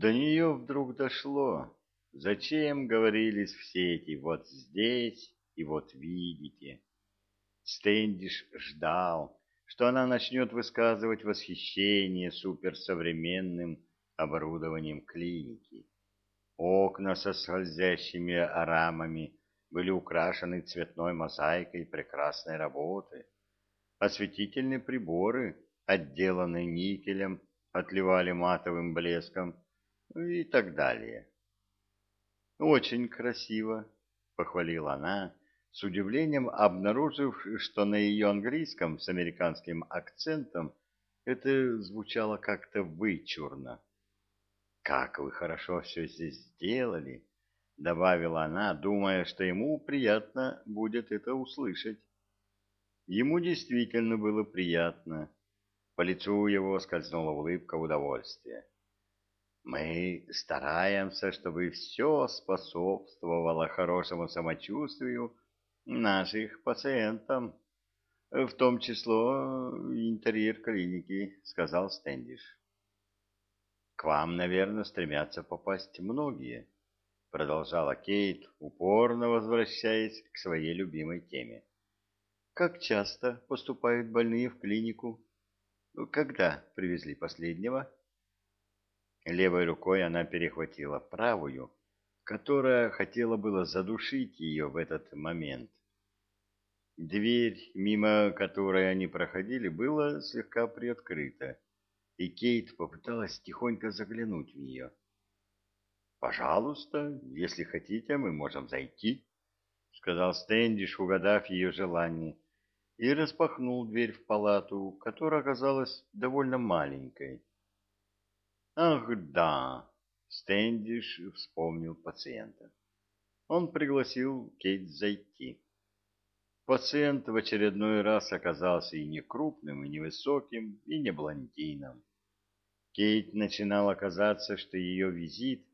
До нее вдруг дошло, зачем говорились все эти «вот здесь» и «вот видите». Стэндиш ждал, что она начнет высказывать восхищение суперсовременным оборудованием клиники. Окна со скользящими рамами были украшены цветной мозаикой прекрасной работы. Осветительные приборы, отделанные никелем, отливали матовым блеском и так далее. «Очень красиво», — похвалила она, с удивлением обнаружив, что на ее английском с американским акцентом это звучало как-то вычурно. «Как вы хорошо все здесь сделали!» — добавила она, думая, что ему приятно будет это услышать. Ему действительно было приятно. По лицу его скользнула улыбка удовольствия. «Мы стараемся, чтобы все способствовало хорошему самочувствию наших пациентам, в том число интерьер клиники», — сказал Стэндиш. К вам, наверное, стремятся попасть многие, продолжала Кейт, упорно возвращаясь к своей любимой теме. Как часто поступают больные в клинику? Когда привезли последнего? Левой рукой она перехватила правую, которая хотела было задушить ее в этот момент. Дверь, мимо которой они проходили, была слегка приоткрыта и Кейт попыталась тихонько заглянуть в нее. «Пожалуйста, если хотите, мы можем зайти», — сказал Стэндиш, угадав ее желание, и распахнул дверь в палату, которая оказалась довольно маленькой. «Ах, да!» — Стэндиш вспомнил пациента. Он пригласил Кейт зайти. Пациент в очередной раз оказался и не крупным, и невысоким, и не блондином. Кейт начинало казаться, что ее визит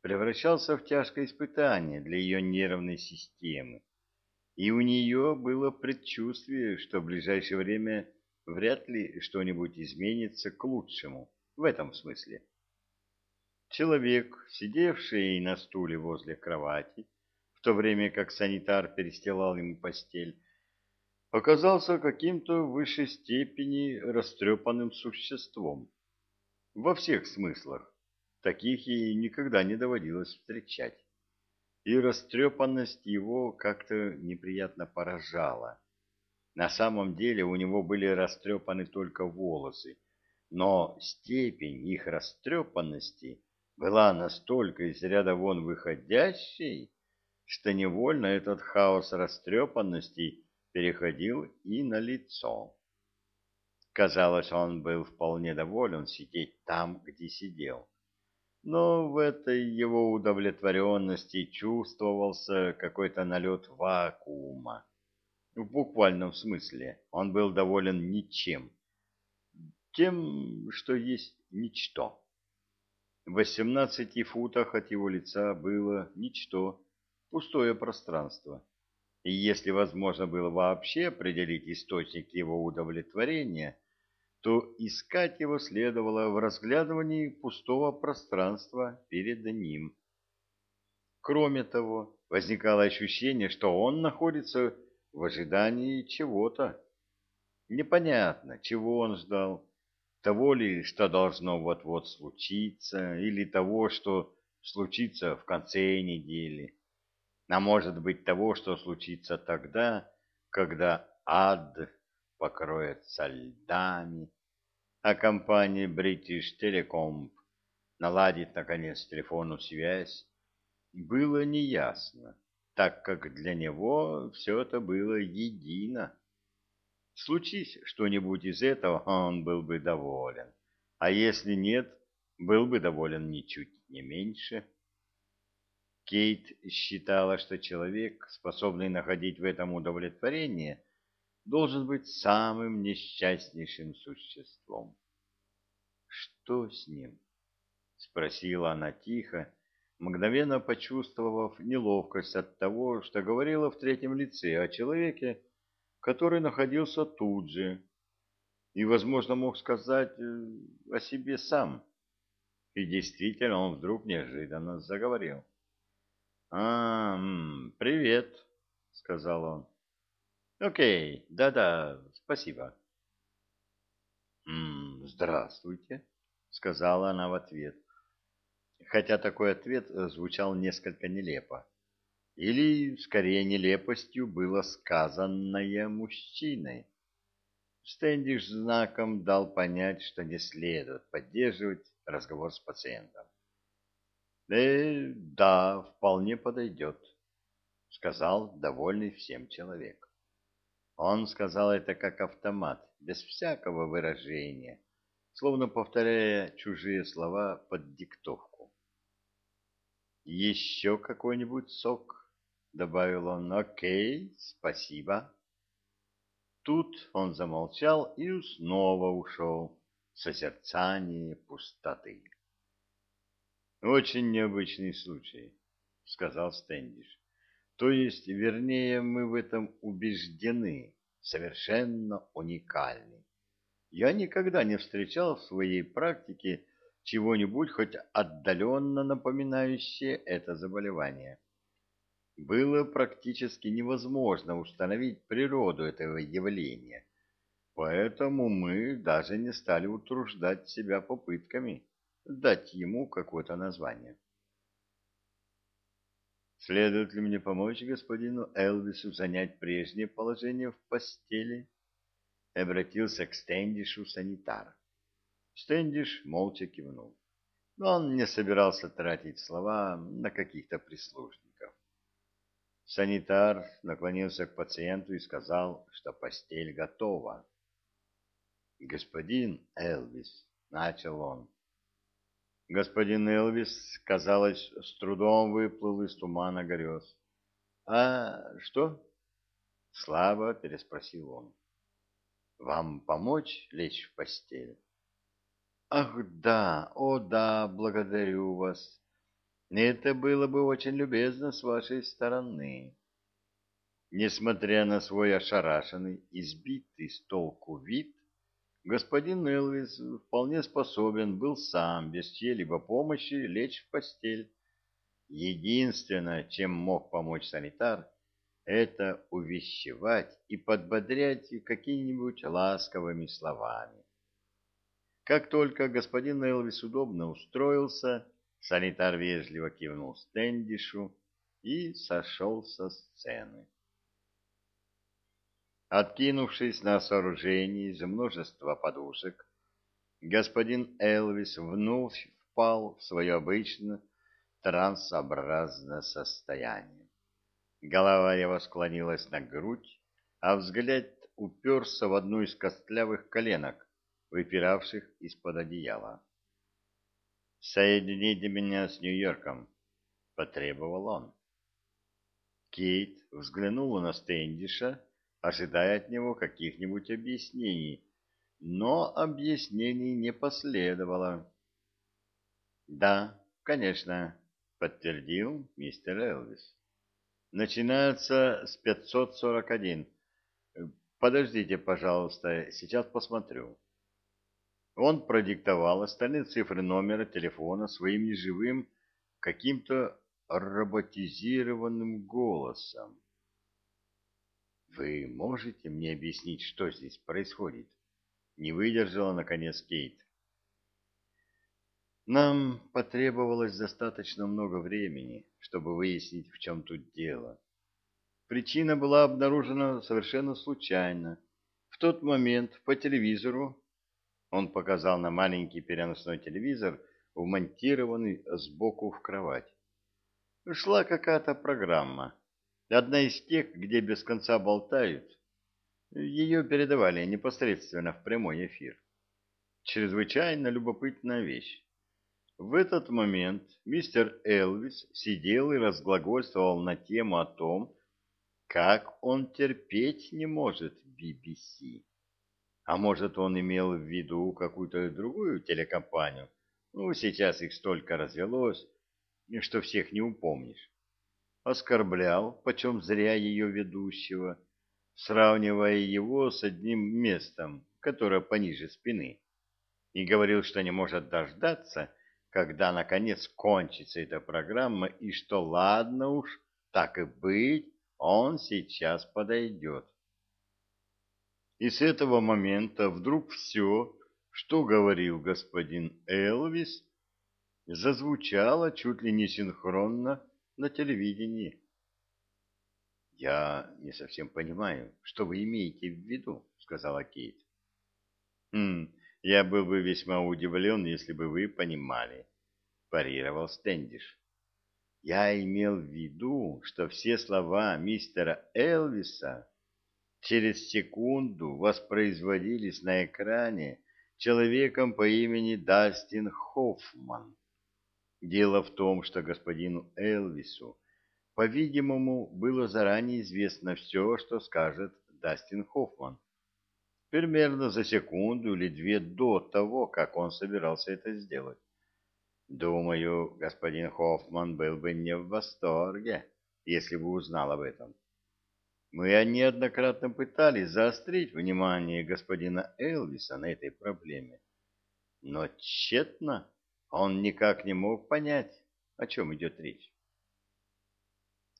превращался в тяжкое испытание для ее нервной системы, и у нее было предчувствие, что в ближайшее время вряд ли что-нибудь изменится к лучшему в этом смысле. Человек, сидевший на стуле возле кровати, в то время как санитар перестилал ему постель, оказался каким-то в высшей степени растрепанным существом во всех смыслах. Таких ей никогда не доводилось встречать. И растрепанность его как-то неприятно поражала. На самом деле у него были растрепаны только волосы, но степень их растрепанности была настолько из ряда вон выходящей, что невольно этот хаос растрепанности переходил и на лицо. Казалось, он был вполне доволен сидеть там, где сидел. Но в этой его удовлетворенности чувствовался какой-то налет вакуума. В буквальном смысле он был доволен ничем. Тем, что есть ничто. В восемнадцати футах от его лица было ничто, пустое пространство. И если возможно было вообще определить источник его удовлетворения, то искать его следовало в разглядывании пустого пространства перед ним. Кроме того, возникало ощущение, что он находится в ожидании чего-то. Непонятно, чего он ждал. Того ли, что должно вот-вот случиться, или того, что случится в конце недели. А может быть того, что случится тогда, когда ад покроется льдами, а компания British Telecom наладит, наконец, телефонную связь, было неясно, так как для него все это было едино. Случись что-нибудь из этого, он был бы доволен, а если нет, был бы доволен ничуть не меньше. Кейт считала, что человек, способный находить в этом удовлетворение, должен быть самым несчастнейшим существом. «Что с ним?» — спросила она тихо, мгновенно почувствовав неловкость от того, что говорила в третьем лице о человеке, который находился тут же и, возможно, мог сказать э, о себе сам. И действительно, он вдруг неожиданно заговорил. «А, привет», — сказал он. «Окей, да-да, спасибо». «Здравствуйте», — сказала она в ответ. Хотя такой ответ звучал несколько нелепо. Или, скорее, нелепостью было сказанное мужчиной. Стэндиш знаком дал понять, что не следует поддерживать разговор с пациентом. «Э, да, вполне подойдет», — сказал довольный всем человек. Он сказал это как автомат, без всякого выражения, словно повторяя чужие слова под диктовку. «Еще какой-нибудь сок?» — добавил он. «Окей, спасибо». Тут он замолчал и снова ушел в созерцание пустоты. «Очень необычный случай», — сказал Стэндиш. «То есть, вернее, мы в этом убеждены, совершенно уникальный. Я никогда не встречал в своей практике чего-нибудь хоть отдаленно напоминающее это заболевание. Было практически невозможно установить природу этого явления, поэтому мы даже не стали утруждать себя попытками дать ему какое-то название. Следует ли мне помочь господину Элвису занять прежнее положение в постели? Обратился к Стэндишу санитар. Стэндиш молча кивнул. Но он не собирался тратить слова на каких-то прислужников. Санитар наклонился к пациенту и сказал, что постель готова. «Господин Элвис», — начал он, Господин Элвис, казалось, с трудом выплыл из тумана грез. — А что? — слабо переспросил он. — Вам помочь лечь в постель? — Ах, да, о, да, благодарю вас. Это было бы очень любезно с вашей стороны. Несмотря на свой ошарашенный, избитый с толку вид, господин Элвис вполне способен был сам, без чьей-либо помощи, лечь в постель. Единственное, чем мог помочь санитар, это увещевать и подбодрять какими-нибудь ласковыми словами. Как только господин Элвис удобно устроился, санитар вежливо кивнул Стэндишу и сошел со сцены. Откинувшись на сооружение из множества подушек, господин Элвис вновь впал в свое обычное трансообразное состояние. Голова его склонилась на грудь, а взгляд уперся в одну из костлявых коленок, выпиравших из-под одеяла. «Соедините меня с Нью-Йорком», — потребовал он. Кейт взглянула на Стэндиша, ожидая от него каких-нибудь объяснений, но объяснений не последовало. «Да, конечно», — подтвердил мистер Элвис. «Начинается с 541. Подождите, пожалуйста, сейчас посмотрю». Он продиктовал остальные цифры номера телефона своим неживым, каким-то роботизированным голосом. Вы можете мне объяснить, что здесь происходит? Не выдержала, наконец, Кейт. Нам потребовалось достаточно много времени, чтобы выяснить, в чем тут дело. Причина была обнаружена совершенно случайно. В тот момент по телевизору, он показал на маленький переносной телевизор, вмонтированный сбоку в кровать, шла какая-то программа Одна из тех, где без конца болтают. Ее передавали непосредственно в прямой эфир. Чрезвычайно любопытная вещь. В этот момент мистер Элвис сидел и разглагольствовал на тему о том, как он терпеть не может BBC. А может, он имел в виду какую-то другую телекомпанию? Ну, сейчас их столько развелось, что всех не упомнишь оскорблял, почем зря ее ведущего, сравнивая его с одним местом, которое пониже спины, и говорил, что не может дождаться, когда, наконец, кончится эта программа, и что, ладно уж, так и быть, он сейчас подойдет. И с этого момента вдруг все, что говорил господин Элвис, зазвучало чуть ли не синхронно на телевидении. «Я не совсем понимаю, что вы имеете в виду», — сказала Кейт. «Хм, я был бы весьма удивлен, если бы вы понимали», — парировал Стэндиш. «Я имел в виду, что все слова мистера Элвиса через секунду воспроизводились на экране человеком по имени Дастин Хоффман. Дело в том, что господину Элвису по-видимому, было заранее известно все, что скажет Дастин Хоффман. Примерно за секунду или две до того, как он собирался это сделать. Думаю, господин Хоффман был бы не в восторге, если бы узнал об этом. Мы неоднократно пытались заострить внимание господина Элвиса на этой проблеме. Но тщетно он никак не мог понять, о чем идет речь.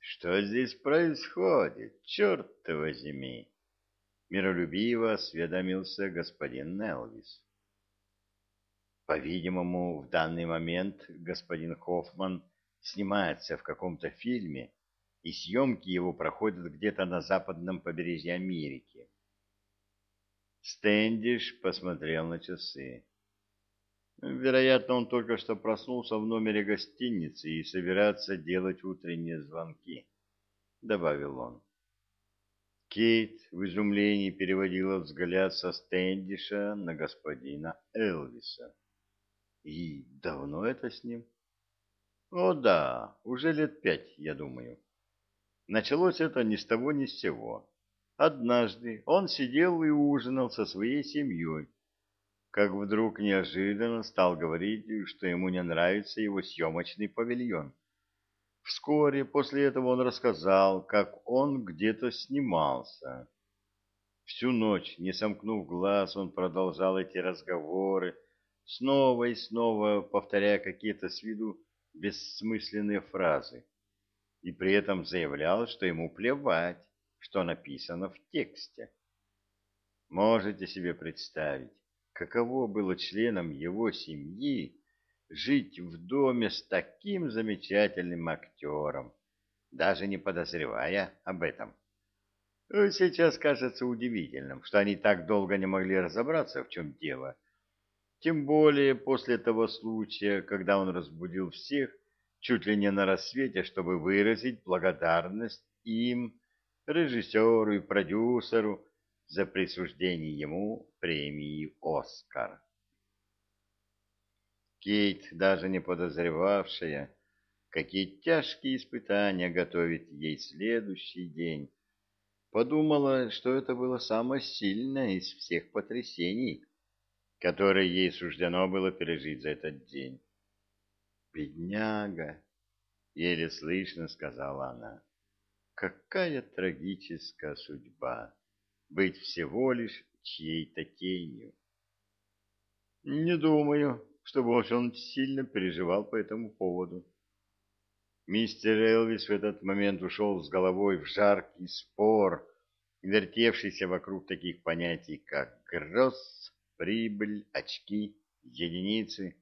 Что здесь происходит, черт возьми? Миролюбиво осведомился господин Нелвис. По-видимому, в данный момент господин Хоффман снимается в каком-то фильме, и съемки его проходят где-то на западном побережье Америки. Стэндиш посмотрел на часы. Вероятно, он только что проснулся в номере гостиницы и собирается делать утренние звонки, — добавил он. Кейт в изумлении переводила взгляд со Стэндиша на господина Элвиса. И давно это с ним? О да, уже лет пять, я думаю. Началось это ни с того ни с сего. Однажды он сидел и ужинал со своей семьей, как вдруг неожиданно стал говорить, что ему не нравится его съемочный павильон. Вскоре после этого он рассказал, как он где-то снимался. Всю ночь, не сомкнув глаз, он продолжал эти разговоры, снова и снова повторяя какие-то с виду бессмысленные фразы, и при этом заявлял, что ему плевать, что написано в тексте. Можете себе представить, каково было членам его семьи жить в доме с таким замечательным актером, даже не подозревая об этом. Сейчас кажется удивительным, что они так долго не могли разобраться, в чем дело. Тем более после того случая, когда он разбудил всех чуть ли не на рассвете, чтобы выразить благодарность им, режиссеру и продюсеру, за присуждение ему премии «Оскар». Кейт, даже не подозревавшая, какие тяжкие испытания готовит ей следующий день, подумала, что это было самое сильное из всех потрясений, которые ей суждено было пережить за этот день. «Бедняга!» — еле слышно сказала она. «Какая трагическая судьба!» быть всего лишь чьей-то тенью. Не думаю, чтобы он сильно переживал по этому поводу. Мистер Элвис в этот момент ушел с головой в жаркий спор, вертевшийся вокруг таких понятий, как гроз, прибыль, очки, единицы.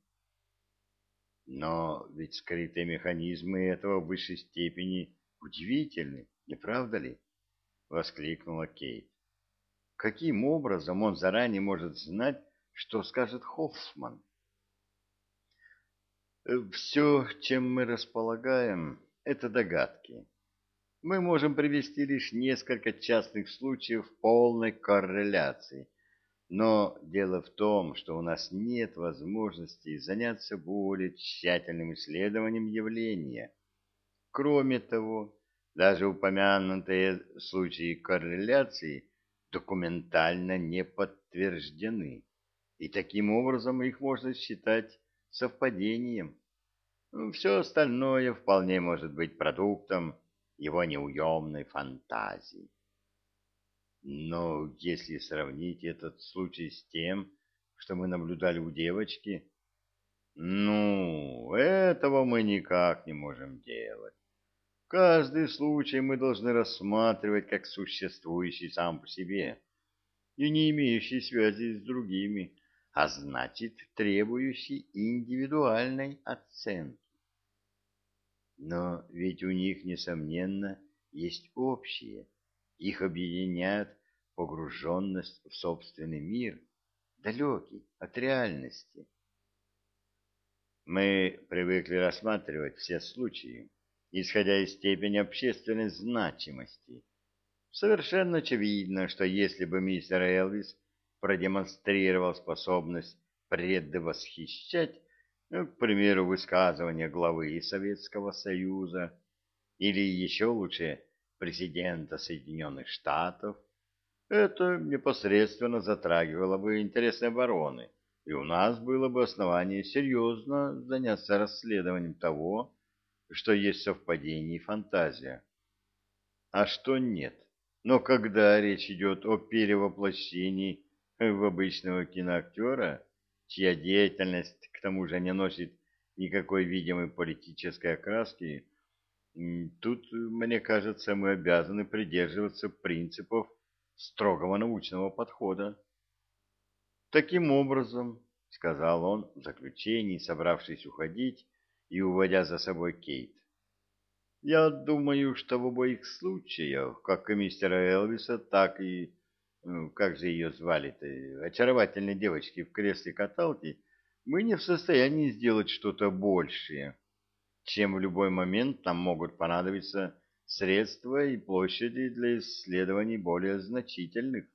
Но ведь скрытые механизмы этого в высшей степени удивительны, не правда ли? — воскликнула Кейт. Каким образом он заранее может знать, что скажет Хоффман? Все, чем мы располагаем, это догадки. Мы можем привести лишь несколько частных случаев полной корреляции, но дело в том, что у нас нет возможности заняться более тщательным исследованием явления. Кроме того, даже упомянутые случаи корреляции – документально не подтверждены, и таким образом их можно считать совпадением. Ну, Все остальное вполне может быть продуктом его неуемной фантазии. Но если сравнить этот случай с тем, что мы наблюдали у девочки, Ну, этого мы никак не можем делать. Каждый случай мы должны рассматривать как существующий сам по себе и не имеющий связи с другими, а значит, требующий индивидуальной оценки. Но ведь у них, несомненно, есть общее. Их объединяет погруженность в собственный мир, далекий от реальности. Мы привыкли рассматривать все случаи, исходя из степени общественной значимости. Совершенно очевидно, что если бы мистер Элвис продемонстрировал способность предвосхищать, ну, к примеру, высказывания главы Советского Союза или еще лучше президента Соединенных Штатов, это непосредственно затрагивало бы интересы обороны, и у нас было бы основание серьезно заняться расследованием того, что есть совпадение и фантазия. А что нет? Но когда речь идет о перевоплощении в обычного киноактера, чья деятельность к тому же не носит никакой видимой политической окраски, тут, мне кажется, мы обязаны придерживаться принципов строгого научного подхода. Таким образом, — сказал он в заключении, собравшись уходить и уводя за собой Кейт, — я думаю, что в обоих случаях, как и мистера Элвиса, так и, ну, как же ее звали-то, очаровательной девочки в кресле каталки, мы не в состоянии сделать что-то большее, чем в любой момент нам могут понадобиться средства и площади для исследований более значительных,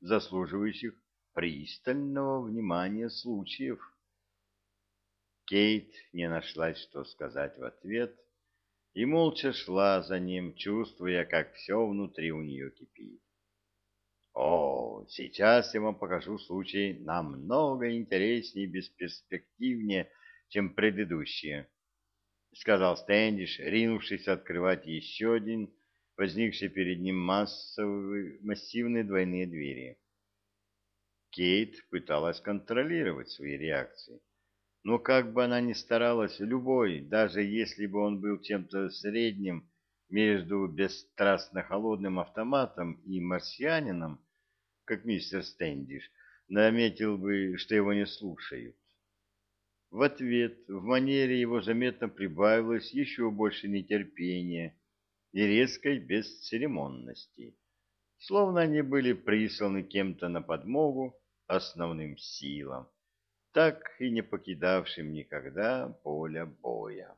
заслуживающих пристального внимания случаев. Кейт не нашлась, что сказать в ответ, и молча шла за ним, чувствуя, как все внутри у нее кипит. О, сейчас я вам покажу случай намного интереснее и бесперспективнее, чем предыдущие, — сказал Стэндиш, ринувшись открывать еще один, возникший перед ним массовый, массивные двойные двери. Кейт пыталась контролировать свои реакции. Но как бы она ни старалась, любой, даже если бы он был чем-то средним между бесстрастно холодным автоматом и марсианином, как мистер Стэндиш, наметил бы, что его не слушают. В ответ в манере его заметно прибавилось еще больше нетерпения и резкой бесцеремонности, словно они были присланы кем-то на подмогу, основным силам, так и не покидавшим никогда поля боя.